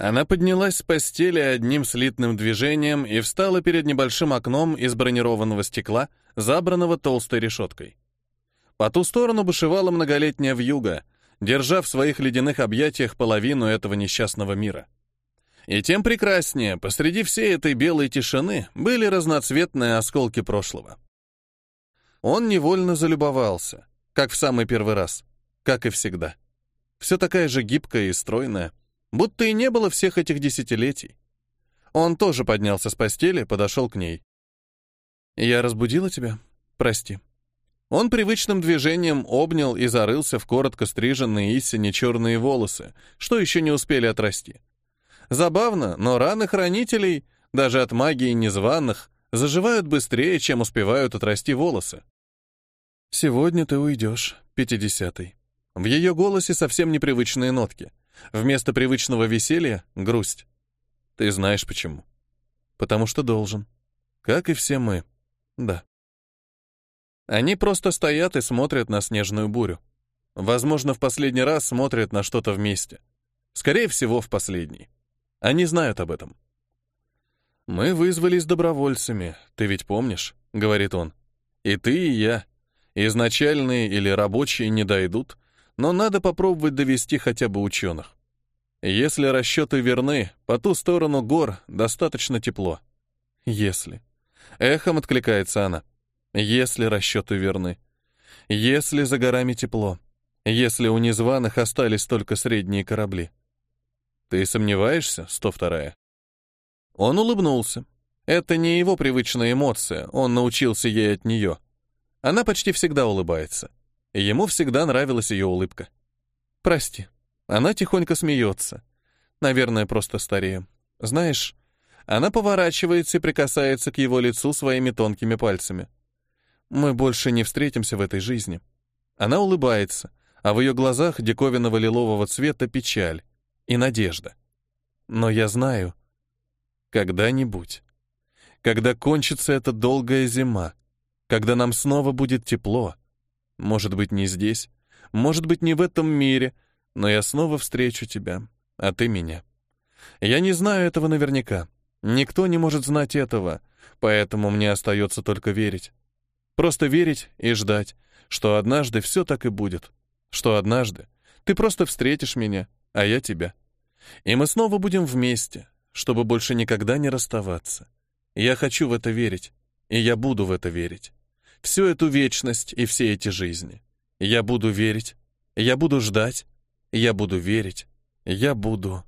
Она поднялась с постели одним слитным движением и встала перед небольшим окном из бронированного стекла, забранного толстой решеткой. По ту сторону бушевала многолетняя вьюга, держа в своих ледяных объятиях половину этого несчастного мира. И тем прекраснее, посреди всей этой белой тишины были разноцветные осколки прошлого. Он невольно залюбовался, как в самый первый раз, как и всегда. Все такая же гибкая и стройная, будто и не было всех этих десятилетий. Он тоже поднялся с постели, подошел к ней. «Я разбудила тебя? Прости». Он привычным движением обнял и зарылся в коротко стриженные истине черные волосы, что еще не успели отрасти. Забавно, но раны хранителей, даже от магии незваных, заживают быстрее, чем успевают отрасти волосы. «Сегодня ты уйдешь, пятидесятый». В ее голосе совсем непривычные нотки. Вместо привычного веселья — грусть. Ты знаешь почему. Потому что должен. Как и все мы. Да. Они просто стоят и смотрят на снежную бурю. Возможно, в последний раз смотрят на что-то вместе. Скорее всего, в последний. Они знают об этом. «Мы вызвались добровольцами, ты ведь помнишь?» — говорит он. «И ты, и я. Изначальные или рабочие не дойдут, но надо попробовать довести хотя бы ученых. Если расчеты верны, по ту сторону гор достаточно тепло. Если. Эхом откликается она. Если расчеты верны. Если за горами тепло. Если у незваных остались только средние корабли. Ты сомневаешься, 102-я? Он улыбнулся. Это не его привычная эмоция, он научился ей от нее. Она почти всегда улыбается. Ему всегда нравилась ее улыбка. «Прости». Она тихонько смеется. Наверное, просто старею. Знаешь, она поворачивается и прикасается к его лицу своими тонкими пальцами. Мы больше не встретимся в этой жизни. Она улыбается, а в ее глазах диковинного лилового цвета печаль и надежда. Но я знаю, когда-нибудь, когда кончится эта долгая зима, когда нам снова будет тепло, может быть, не здесь, может быть, не в этом мире, но я снова встречу тебя, а ты меня. Я не знаю этого наверняка. Никто не может знать этого, поэтому мне остается только верить. Просто верить и ждать, что однажды все так и будет, что однажды ты просто встретишь меня, а я тебя. И мы снова будем вместе, чтобы больше никогда не расставаться. Я хочу в это верить, и я буду в это верить всю эту вечность и все эти жизни. Я буду верить, я буду ждать, я буду верить, я буду